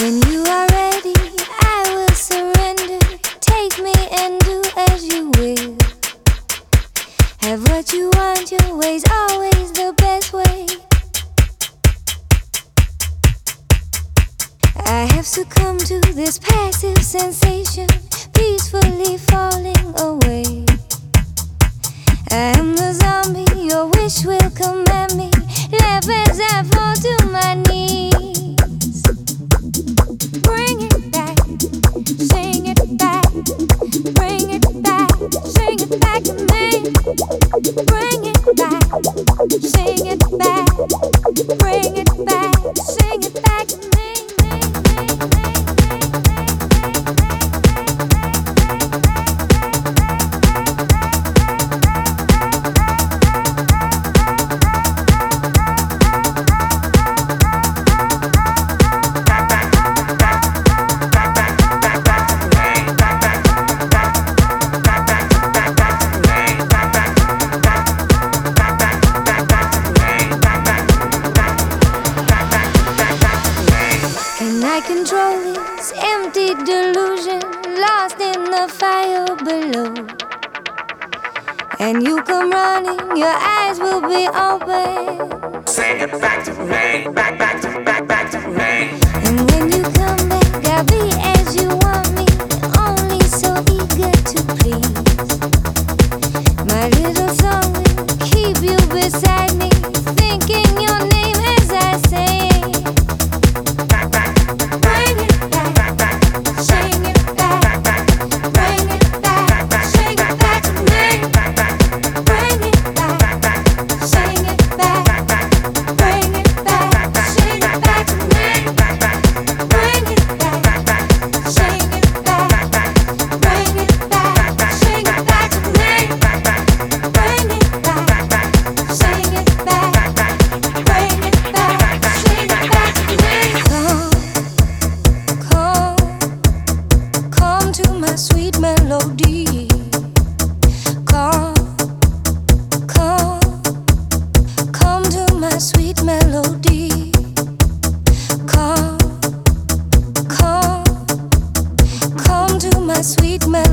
When you are ready, I will surrender. Take me and do as you will. Have what you want, your way's always the best way. I have succumbed to this passive sensation, peacefully falling away. Back, sing it back to me. Can I control this empty delusion lost in the fire below? And you come running, your eyes will be open. Sing it back to me, back, back to, back, back to me. And when you come back, I'll be as you want me, only so eager to please. My little song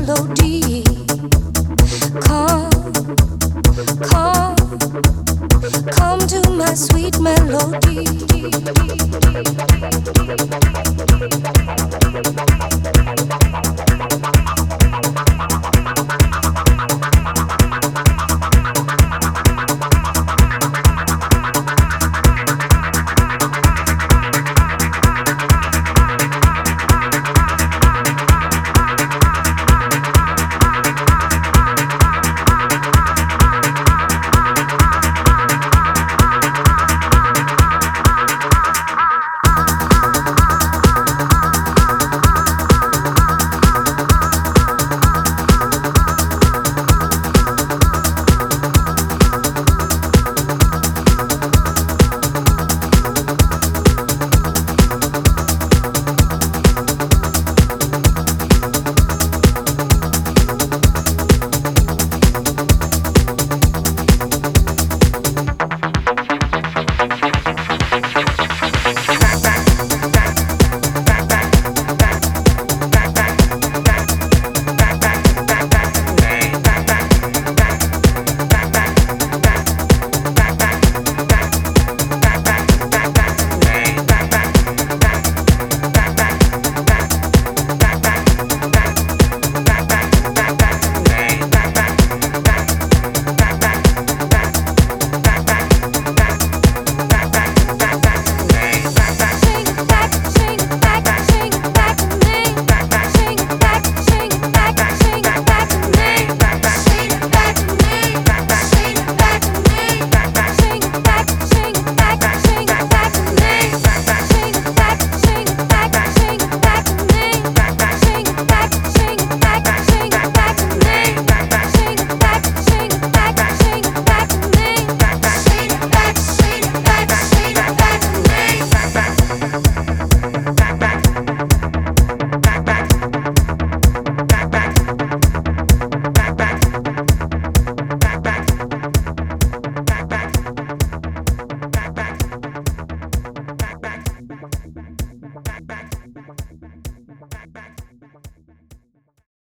melody.